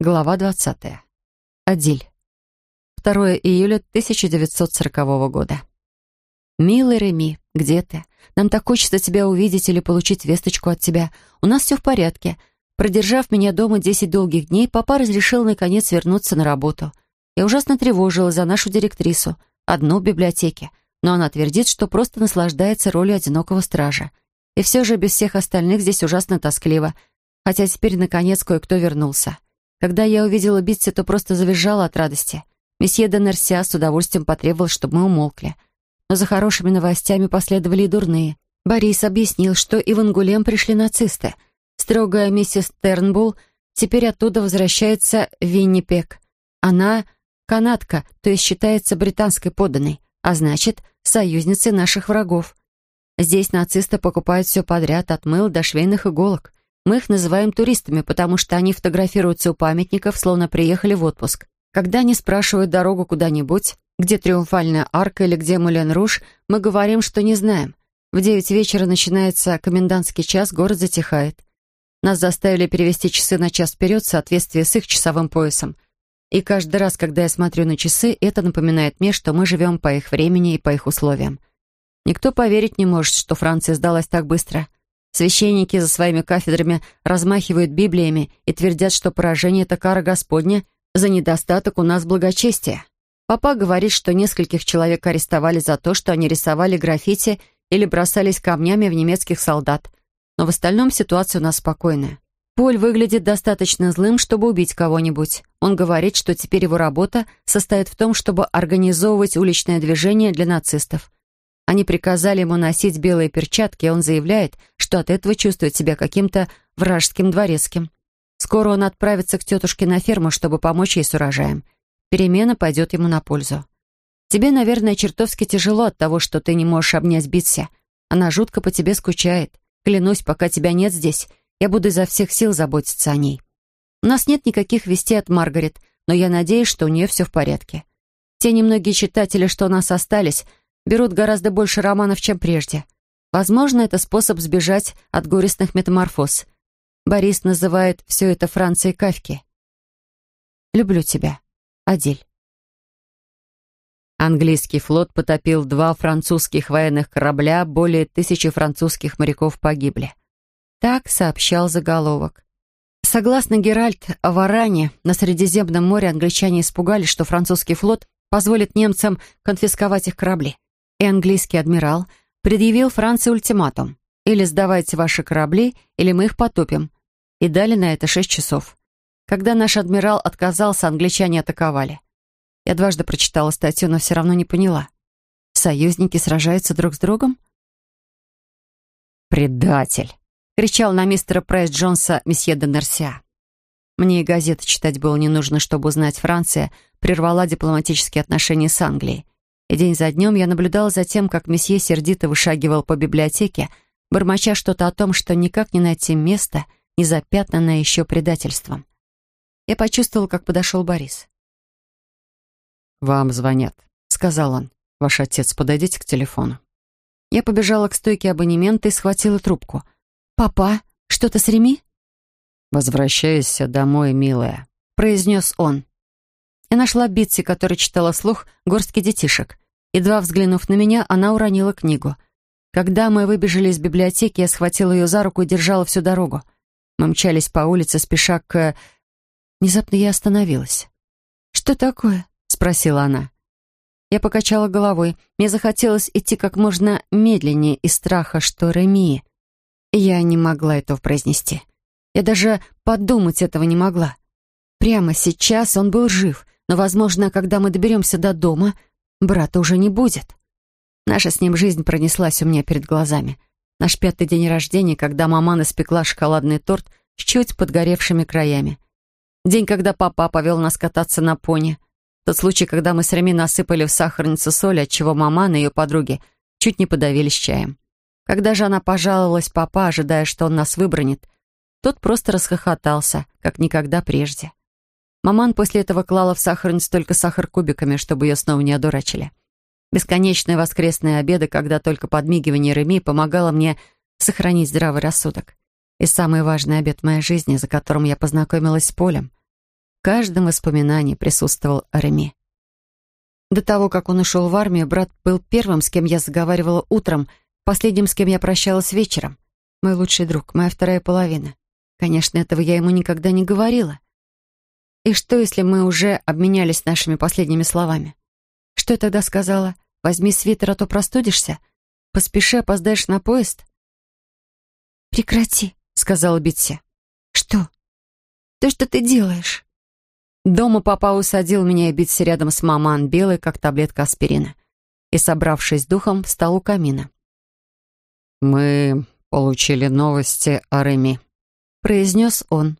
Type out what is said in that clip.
Глава 20. Адиль. 2 июля 1940 года. «Милый Реми, где ты? Нам так хочется тебя увидеть или получить весточку от тебя. У нас все в порядке. Продержав меня дома 10 долгих дней, папа разрешил наконец вернуться на работу. Я ужасно тревожилась за нашу директрису, одну в библиотеке, но она твердит, что просто наслаждается ролью одинокого стража. И все же без всех остальных здесь ужасно тоскливо, хотя теперь наконец кое-кто вернулся. Когда я увидела Битси, то просто завизжала от радости. Месье де с удовольствием потребовал, чтобы мы умолкли. Но за хорошими новостями последовали и дурные. Борис объяснил, что и в Ангулем пришли нацисты. Строгая миссис Тернбул теперь оттуда возвращается в Виннипек. Она канадка, то есть считается британской подданной, а значит, союзницей наших врагов. Здесь нацисты покупают все подряд, от мыл до швейных иголок. Мы их называем туристами, потому что они фотографируются у памятников, словно приехали в отпуск. Когда они спрашивают дорогу куда-нибудь, где Триумфальная арка или где Мулен-Руж, мы говорим, что не знаем. В девять вечера начинается комендантский час, город затихает. Нас заставили перевести часы на час вперед в соответствии с их часовым поясом. И каждый раз, когда я смотрю на часы, это напоминает мне, что мы живем по их времени и по их условиям. Никто поверить не может, что Франция сдалась так быстро. Священники за своими кафедрами размахивают Библиями и твердят, что поражение — это кара Господня за недостаток у нас благочестия. Папа говорит, что нескольких человек арестовали за то, что они рисовали граффити или бросались камнями в немецких солдат. Но в остальном ситуация у нас спокойная. Поль выглядит достаточно злым, чтобы убить кого-нибудь. Он говорит, что теперь его работа состоит в том, чтобы организовывать уличное движение для нацистов. Они приказали ему носить белые перчатки, и он заявляет, что от этого чувствует себя каким-то вражеским дворецким. Скоро он отправится к тетушке на ферму, чтобы помочь ей с урожаем. Перемена пойдет ему на пользу. Тебе, наверное, чертовски тяжело от того, что ты не можешь обнять Битси. Она жутко по тебе скучает. Клянусь, пока тебя нет здесь, я буду изо всех сил заботиться о ней. У нас нет никаких вестей от Маргарет, но я надеюсь, что у нее все в порядке. Те немногие читатели, что у нас остались, берут гораздо больше романов, чем прежде. Возможно, это способ сбежать от горестных метаморфоз. Борис называет все это Францией Кавки. «Люблю тебя, Адиль». Английский флот потопил два французских военных корабля, более тысячи французских моряков погибли. Так сообщал заголовок. Согласно Геральт Варане, на Средиземном море англичане испугались, что французский флот позволит немцам конфисковать их корабли и английский адмирал предъявил Франции ультиматум. Или сдавайте ваши корабли, или мы их потопим. И дали на это шесть часов. Когда наш адмирал отказался, англичане атаковали. Я дважды прочитала статью, но все равно не поняла. Союзники сражаются друг с другом? «Предатель!» — кричал на мистера Прайс Джонса месье де Нерсиа. Мне и газеты читать было не нужно, чтобы узнать, Франция прервала дипломатические отношения с Англией. И день за днем я наблюдала за тем, как месье сердито вышагивал по библиотеке, бормоча что-то о том, что никак не найти место, не запятнанное еще предательством. Я почувствовала, как подошел Борис. «Вам звонят», — сказал он. «Ваш отец, подойдите к телефону». Я побежала к стойке абонемента и схватила трубку. «Папа, что-то с Реми?» «Возвращайся домой, милая», — произнес он. Я нашла Битси, которая читала слух горстки детишек. Едва взглянув на меня, она уронила книгу. Когда мы выбежали из библиотеки, я схватила ее за руку и держала всю дорогу. Мы мчались по улице, спеша к... Внезапно я остановилась. «Что такое?» — спросила она. Я покачала головой. Мне захотелось идти как можно медленнее из страха, что Реми. Я не могла этого произнести. Я даже подумать этого не могла. Прямо сейчас он был жив, но, возможно, когда мы доберемся до дома, брата уже не будет. Наша с ним жизнь пронеслась у меня перед глазами. Наш пятый день рождения, когда мама испекла шоколадный торт с чуть подгоревшими краями. День, когда папа повел нас кататься на пони. Тот случай, когда мы с Реми насыпали в сахарницу соли, отчего мама и ее подруги чуть не подавились чаем. Когда же она пожаловалась папа, ожидая, что он нас выбронит, тот просто расхохотался, как никогда прежде. Маман после этого клала в сахарницу только сахар кубиками, чтобы ее снова не одурачили. Бесконечные воскресные обеды, когда только подмигивание Реми помогало мне сохранить здравый рассудок. И самый важный обед в моей жизни, за которым я познакомилась с Полем. каждом воспоминании присутствовал Реми. До того, как он ушел в армию, брат был первым, с кем я заговаривала утром, последним, с кем я прощалась вечером. Мой лучший друг, моя вторая половина. Конечно, этого я ему никогда не говорила. И что, если мы уже обменялись нашими последними словами? Что я тогда сказала? Возьми свитер, а то простудишься. Поспеши, опоздаешь на поезд. «Прекрати», — сказала Битси. «Что?» «То, что ты делаешь». Дома папа усадил меня и Битси рядом с маман, белой, как таблетка аспирина. И, собравшись духом, встал у камина. «Мы получили новости о Реми», — произнес он.